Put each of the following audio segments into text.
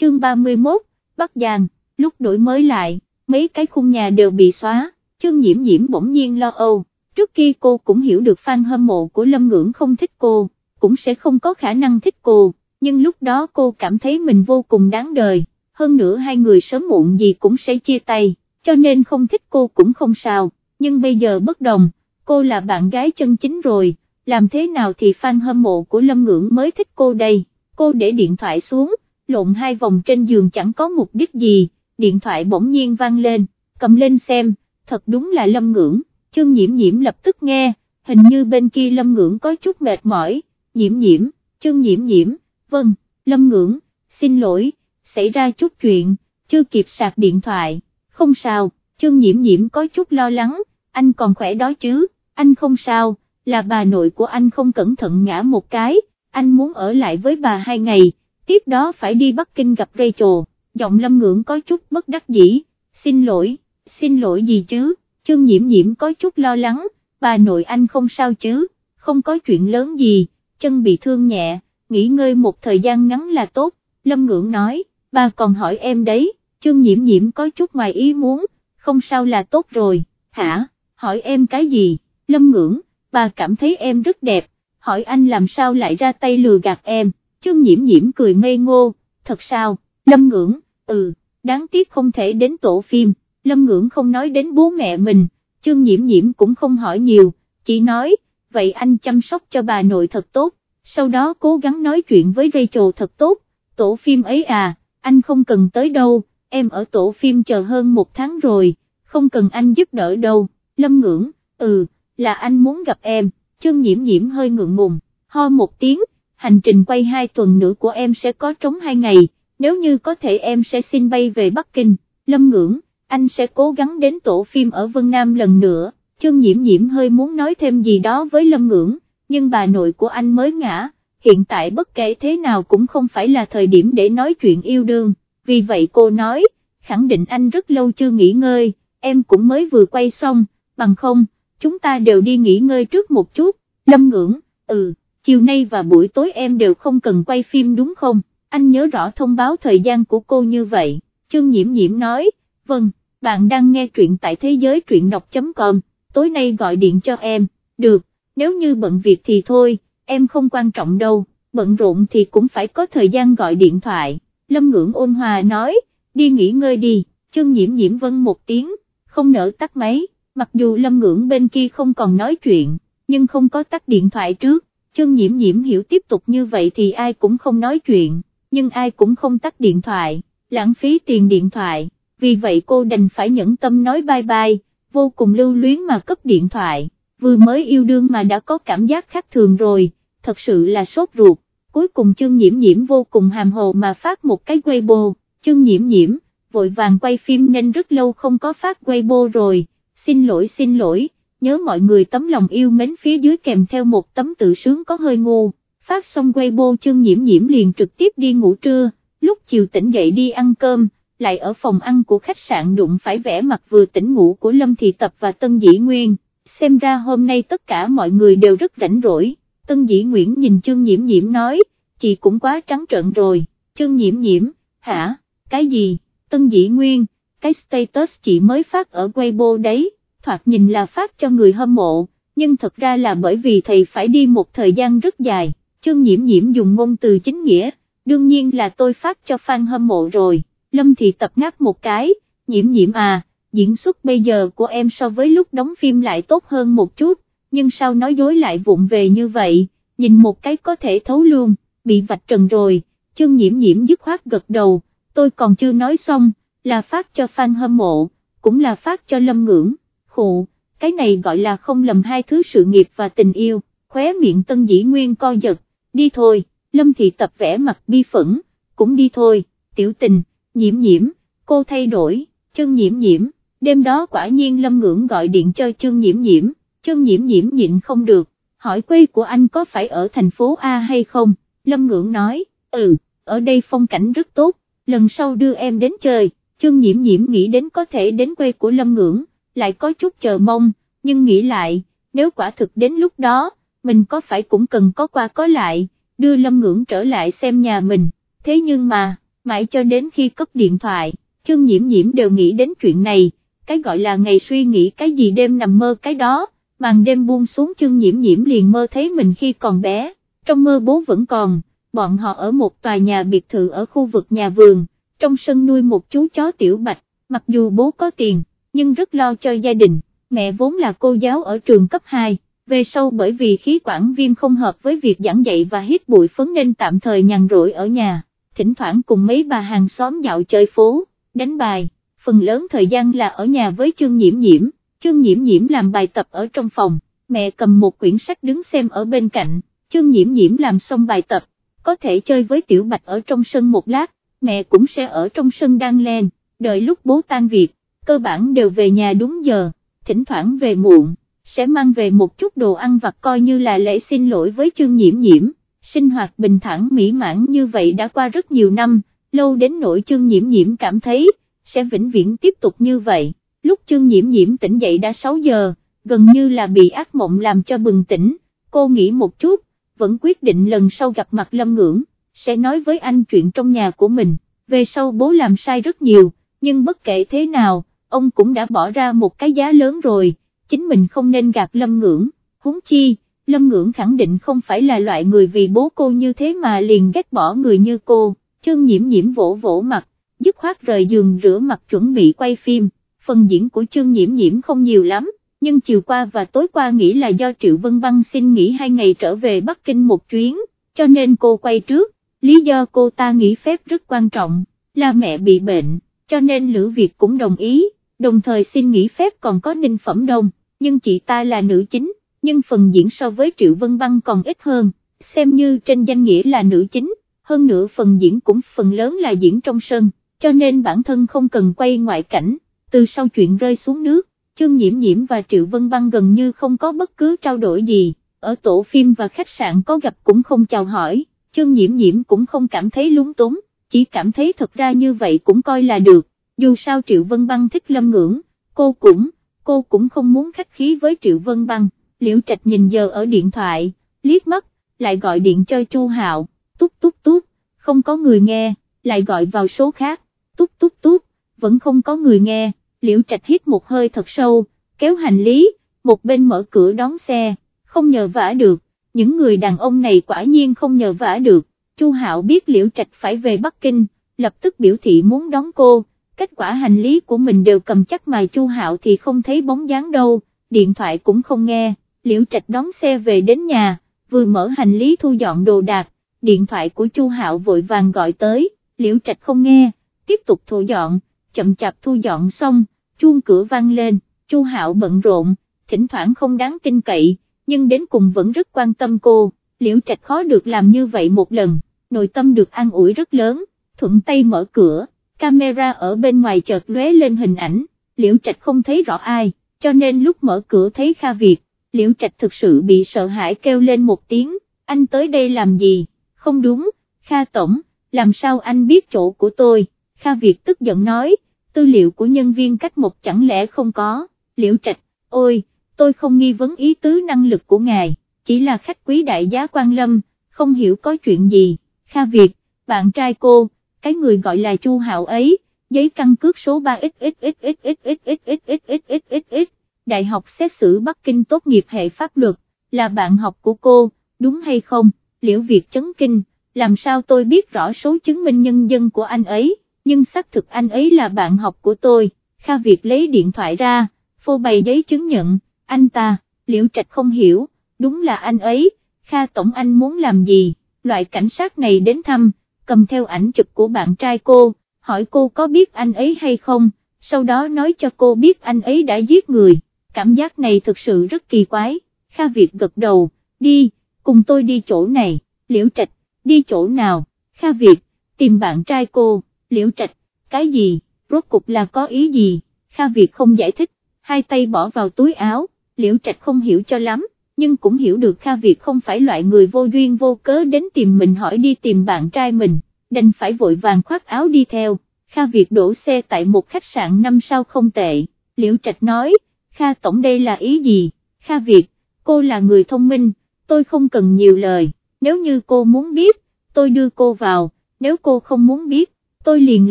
chương 31, Bắc Giang, lúc đổi mới lại, mấy cái khung nhà đều bị xóa, chương nhiễm nhiễm bỗng nhiên lo âu, trước kia cô cũng hiểu được fan hâm mộ của Lâm Ngưỡng không thích cô, cũng sẽ không có khả năng thích cô, nhưng lúc đó cô cảm thấy mình vô cùng đáng đời, hơn nữa hai người sớm muộn gì cũng sẽ chia tay, cho nên không thích cô cũng không sao, nhưng bây giờ bất đồng, cô là bạn gái chân chính rồi, làm thế nào thì fan hâm mộ của Lâm Ngưỡng mới thích cô đây, cô để điện thoại xuống, lộn hai vòng trên giường chẳng có mục đích gì, điện thoại bỗng nhiên vang lên, cầm lên xem, thật đúng là Lâm Ngưỡng, chương nhiễm nhiễm lập tức nghe, hình như bên kia Lâm Ngưỡng có chút mệt mỏi, nhiễm nhiễm, chương nhiễm nhiễm, vâng, Lâm Ngưỡng, xin lỗi, xảy ra chút chuyện, chưa kịp sạc điện thoại, không sao, chương nhiễm nhiễm có chút lo lắng, anh còn khỏe đó chứ, anh không sao, là bà nội của anh không cẩn thận ngã một cái, anh muốn ở lại với bà hai ngày, tiếp đó phải đi Bắc Kinh gặp Rachel, giọng lâm ngưỡng có chút bất đắc dĩ, xin lỗi, xin lỗi gì chứ, chương nhiễm nhiễm có chút lo lắng, bà nội anh không sao chứ, không có chuyện lớn gì, chân bị thương nhẹ, nghỉ ngơi một thời gian ngắn là tốt, lâm ngưỡng nói, bà còn hỏi em đấy, chương nhiễm nhiễm có chút ngoài ý muốn, không sao là tốt rồi, hả, hỏi em cái gì, lâm ngưỡng, bà cảm thấy em rất đẹp, hỏi anh làm sao lại ra tay lừa gạt em, chương nhiễm nhiễm cười ngây ngô, thật sao, lâm ngưỡng, ừ, đáng tiếc không thể đến tổ phim, lâm ngưỡng không nói đến bố mẹ mình, chương nhiễm nhiễm cũng không hỏi nhiều, chỉ nói, vậy anh chăm sóc cho bà nội thật tốt, sau đó cố gắng nói chuyện với Rachel thật tốt, tổ phim ấy à, anh không cần tới đâu, em ở tổ phim chờ hơn một tháng rồi, không cần anh giúp đỡ đâu, lâm ngưỡng, ừ, là anh muốn gặp em, chương nhiễm nhiễm hơi ngượng ngùng, ho một tiếng, hành trình quay hai tuần nữa của em sẽ có trống hai ngày, nếu như có thể em sẽ xin bay về Bắc Kinh, lâm ngưỡng, anh sẽ cố gắng đến tổ phim ở Vân Nam lần nữa, chương nhiễm nhiễm hơi muốn nói thêm gì đó với lâm ngưỡng, nhưng bà nội của anh mới ngã, hiện tại bất kể thế nào cũng không phải là thời điểm để nói chuyện yêu đương, vì vậy cô nói, khẳng định anh rất lâu chưa nghỉ ngơi, em cũng mới vừa quay xong, bằng không, chúng ta đều đi nghỉ ngơi trước một chút, lâm ngưỡng, ừ, chiều nay và buổi tối em đều không cần quay phim đúng không, anh nhớ rõ thông báo thời gian của cô như vậy, chương nhiễm nhiễm nói, vâng, bạn đang nghe truyện tại thế giới truyện đọc.com, tối nay gọi điện cho em, được, nếu như bận việc thì thôi, em không quan trọng đâu, bận rộn thì cũng phải có thời gian gọi điện thoại, lâm ngưỡng ôn hòa nói, đi nghỉ ngơi đi, chương nhiễm nhiễm vâng một tiếng, không nỡ tắt máy. Mặc dù lâm ngưỡng bên kia không còn nói chuyện, nhưng không có tắt điện thoại trước, chân nhiễm nhiễm hiểu tiếp tục như vậy thì ai cũng không nói chuyện, nhưng ai cũng không tắt điện thoại, lãng phí tiền điện thoại, vì vậy cô đành phải nhẫn tâm nói bye bye, vô cùng lưu luyến mà cấp điện thoại, vừa mới yêu đương mà đã có cảm giác khác thường rồi, thật sự là sốt ruột, cuối cùng chân nhiễm nhiễm vô cùng hàm hồ mà phát một cái Weibo, chân nhiễm nhiễm, vội vàng quay phim nên rất lâu không có phát Weibo rồi. Xin lỗi xin lỗi, nhớ mọi người tấm lòng yêu mến phía dưới kèm theo một tấm tự sướng có hơi ngu, phát xong Weibo chương nhiễm nhiễm liền trực tiếp đi ngủ trưa, lúc chiều tỉnh dậy đi ăn cơm, lại ở phòng ăn của khách sạn đụng phải vẻ mặt vừa tỉnh ngủ của Lâm Thị Tập và Tân Dĩ Nguyên, xem ra hôm nay tất cả mọi người đều rất rảnh rỗi, Tân Dĩ Nguyễn nhìn chương nhiễm nhiễm nói, chị cũng quá trắng trợn rồi, chương nhiễm nhiễm, hả, cái gì, Tân Dĩ Nguyên, cái status chị mới phát ở Weibo đấy, thoạt nhìn là phát cho người hâm mộ, nhưng thật ra là bởi vì thầy phải đi một thời gian rất dài, chương nhiễm nhiễm dùng ngôn từ chính nghĩa, đương nhiên là tôi phát cho fan hâm mộ rồi, Lâm Thị tập ngáp một cái, nhiễm nhiễm à, diễn xuất bây giờ của em so với lúc đóng phim lại tốt hơn một chút, nhưng sao nói dối lại vụng về như vậy, nhìn một cái có thể thấu luôn, bị vạch trần rồi, chương nhiễm nhiễm dứt khoát gật đầu, tôi còn chưa nói xong, là phát cho fan hâm mộ, cũng là phát cho lâm ngưỡng khụ, cái này gọi là không lầm hai thứ sự nghiệp và tình yêu, khóe miệng tân dĩ nguyên co giật, đi thôi, lâm thị tập vẽ mặt bi phẫn, cũng đi thôi, tiểu tình, nhiễm nhiễm, cô thay đổi, chân nhiễm nhiễm, đêm đó quả nhiên lâm ngưỡng gọi điện cho chân nhiễm nhiễm, chân nhiễm nhiễm nhịn không được, hỏi quê của anh có phải ở thành phố A hay không, lâm ngưỡng nói, ừ, ở đây phong cảnh rất tốt, lần sau đưa em đến chơi, chân nhiễm nhiễm nghĩ đến có thể đến quê của lâm ngưỡng, lại có chút chờ mong, nhưng nghĩ lại, nếu quả thực đến lúc đó, mình có phải cũng cần có qua có lại, đưa Lâm Ngưỡng trở lại xem nhà mình, thế nhưng mà, mãi cho đến khi cấp điện thoại, chương nhiễm nhiễm đều nghĩ đến chuyện này, cái gọi là ngày suy nghĩ cái gì đêm nằm mơ cái đó, màn đêm buông xuống chương nhiễm nhiễm liền mơ thấy mình khi còn bé, trong mơ bố vẫn còn, bọn họ ở một tòa nhà biệt thự ở khu vực nhà vườn, trong sân nuôi một chú chó tiểu bạch, mặc dù bố có tiền, nhưng rất lo cho gia đình, mẹ vốn là cô giáo ở trường cấp 2, về sau bởi vì khí quản viêm không hợp với việc giảng dạy và hít bụi phấn nên tạm thời nhàn rỗi ở nhà, thỉnh thoảng cùng mấy bà hàng xóm dạo chơi phố, đánh bài, phần lớn thời gian là ở nhà với chương nhiễm nhiễm, chương nhiễm nhiễm làm bài tập ở trong phòng, mẹ cầm một quyển sách đứng xem ở bên cạnh, chương nhiễm nhiễm làm xong bài tập, có thể chơi với tiểu bạch ở trong sân một lát, mẹ cũng sẽ ở trong sân đang lên, đợi lúc bố tan việc, cơ bản đều về nhà đúng giờ, thỉnh thoảng về muộn, sẽ mang về một chút đồ ăn vặt coi như là lễ xin lỗi với chương nhiễm nhiễm, sinh hoạt bình thản mỹ mãn như vậy đã qua rất nhiều năm, lâu đến nỗi chương nhiễm nhiễm cảm thấy, sẽ vĩnh viễn tiếp tục như vậy, lúc chương nhiễm nhiễm tỉnh dậy đã 6 giờ, gần như là bị ác mộng làm cho bừng tỉnh, cô nghĩ một chút, vẫn quyết định lần sau gặp mặt Lâm Ngưỡng, sẽ nói với anh chuyện trong nhà của mình, về sau bố làm sai rất nhiều, nhưng bất kể thế nào, ông cũng đã bỏ ra một cái giá lớn rồi, chính mình không nên gạt Lâm Ngưỡng, huống chi, Lâm Ngưỡng khẳng định không phải là loại người vì bố cô như thế mà liền ghét bỏ người như cô, chương nhiễm nhiễm vỗ vỗ mặt, dứt khoát rời giường rửa mặt chuẩn bị quay phim, phần diễn của chương nhiễm nhiễm không nhiều lắm, nhưng chiều qua và tối qua nghĩ là do Triệu Vân Băng xin nghỉ hai ngày trở về Bắc Kinh một chuyến, cho nên cô quay trước, lý do cô ta nghỉ phép rất quan trọng, là mẹ bị bệnh, cho nên Lữ Việt cũng đồng ý, đồng thời xin nghỉ phép còn có Ninh Phẩm Đông, nhưng chị ta là nữ chính, nhưng phần diễn so với Triệu Vân Băng còn ít hơn, xem như trên danh nghĩa là nữ chính, hơn nữa phần diễn cũng phần lớn là diễn trong sân, cho nên bản thân không cần quay ngoại cảnh, từ sau chuyện rơi xuống nước, Chương Nhiễm Nhiễm và Triệu Vân Băng gần như không có bất cứ trao đổi gì, ở tổ phim và khách sạn có gặp cũng không chào hỏi, Chương Nhiễm Nhiễm cũng không cảm thấy lúng túng, chỉ cảm thấy thật ra như vậy cũng coi là được, dù sao Triệu Vân Băng thích Lâm Ngưỡng, cô cũng, cô cũng không muốn khách khí với Triệu Vân Băng, Liễu Trạch nhìn giờ ở điện thoại, liếc mắt, lại gọi điện cho Chu Hạo, tút tút tút, không có người nghe, lại gọi vào số khác, tút tút tút, vẫn không có người nghe. Liễu trạch hít một hơi thật sâu, kéo hành lý, một bên mở cửa đón xe, không nhờ vả được, những người đàn ông này quả nhiên không nhờ vả được, Chu Hạo biết liễu trạch phải về Bắc Kinh, lập tức biểu thị muốn đón cô, kết quả hành lý của mình đều cầm chắc mà Chu Hạo thì không thấy bóng dáng đâu, điện thoại cũng không nghe, liễu trạch đón xe về đến nhà, vừa mở hành lý thu dọn đồ đạc, điện thoại của Chu Hạo vội vàng gọi tới, liễu trạch không nghe, tiếp tục thu dọn, chậm chạp thu dọn xong, chuông cửa vang lên, Chu Hạo bận rộn, thỉnh thoảng không đáng tin cậy, nhưng đến cùng vẫn rất quan tâm cô, liễu trạch khó được làm như vậy một lần, nội tâm được an ủi rất lớn, thuận tay mở cửa, camera ở bên ngoài chợt lóe lên hình ảnh, liễu trạch không thấy rõ ai, cho nên lúc mở cửa thấy Kha Việt, liễu trạch thực sự bị sợ hãi kêu lên một tiếng, anh tới đây làm gì, không đúng, Kha Tổng, làm sao anh biết chỗ của tôi, Kha Việt tức giận nói, tư liệu của nhân viên cách một chẳng lẽ không có, liễu trạch, ôi, tôi không nghi vấn ý tứ năng lực của ngài, chỉ là khách quý đại giá quan lâm, không hiểu có chuyện gì, Kha Việt, bạn trai cô, cái người gọi là Chu Hạo ấy, giấy căn cước số 3xxxxxxxxxxxxx, Đại học xét xử Bắc Kinh tốt nghiệp hệ pháp luật, là bạn học của cô, đúng hay không, liễu Việt chấn kinh, làm sao tôi biết rõ số chứng minh nhân dân của anh ấy nhưng xác thực anh ấy là bạn học của tôi, Kha Việt lấy điện thoại ra, phô bày giấy chứng nhận, anh ta, liễu trạch không hiểu, đúng là anh ấy, Kha Tổng Anh muốn làm gì, loại cảnh sát này đến thăm, cầm theo ảnh chụp của bạn trai cô, hỏi cô có biết anh ấy hay không, sau đó nói cho cô biết anh ấy đã giết người, cảm giác này thực sự rất kỳ quái, Kha Việt gật đầu, đi, cùng tôi đi chỗ này, liễu trạch, đi chỗ nào, Kha Việt, tìm bạn trai cô. Liễu trạch, cái gì, rốt cục là có ý gì, Kha Việt không giải thích, hai tay bỏ vào túi áo, liễu trạch không hiểu cho lắm, nhưng cũng hiểu được Kha Việt không phải loại người vô duyên vô cớ đến tìm mình hỏi đi tìm bạn trai mình, đành phải vội vàng khoác áo đi theo, Kha Việt đổ xe tại một khách sạn năm sao không tệ, liễu trạch nói, Kha Tổng đây là ý gì, Kha Việt, cô là người thông minh, tôi không cần nhiều lời, nếu như cô muốn biết, tôi đưa cô vào, nếu cô không muốn biết, tôi liền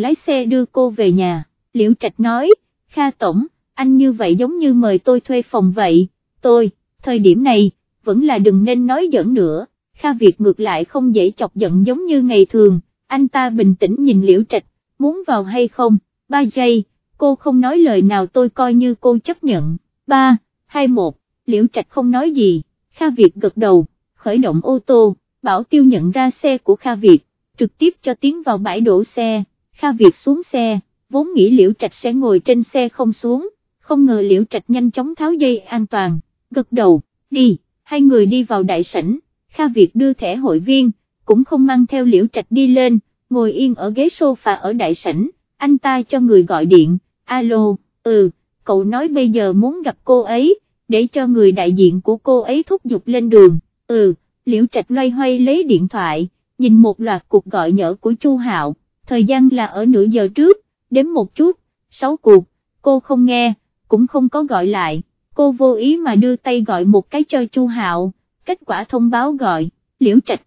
lái xe đưa cô về nhà, Liễu Trạch nói, Kha Tổng, anh như vậy giống như mời tôi thuê phòng vậy, tôi, thời điểm này, vẫn là đừng nên nói giỡn nữa, Kha Việt ngược lại không dễ chọc giận giống như ngày thường, anh ta bình tĩnh nhìn Liễu Trạch, muốn vào hay không, ba giây, cô không nói lời nào tôi coi như cô chấp nhận, ba, hai một, Liễu Trạch không nói gì, Kha Việt gật đầu, khởi động ô tô, bảo tiêu nhận ra xe của Kha Việt, trực tiếp cho tiến vào bãi đổ xe, Kha Việt xuống xe, vốn nghĩ Liễu Trạch sẽ ngồi trên xe không xuống, không ngờ Liễu Trạch nhanh chóng tháo dây an toàn, gật đầu, đi, hai người đi vào đại sảnh, Kha Việt đưa thẻ hội viên, cũng không mang theo Liễu Trạch đi lên, ngồi yên ở ghế sofa ở đại sảnh, anh ta cho người gọi điện, alo, ừ, cậu nói bây giờ muốn gặp cô ấy, để cho người đại diện của cô ấy thúc giục lên đường, ừ, Liễu Trạch loay hoay lấy điện thoại, nhìn một loạt cuộc gọi nhỡ của Chu Hạo, thời gian là ở nửa giờ trước, đếm một chút, sáu cuộc, cô không nghe, cũng không có gọi lại, cô vô ý mà đưa tay gọi một cái cho Chu Hạo, kết quả thông báo gọi, Liễu Trạch,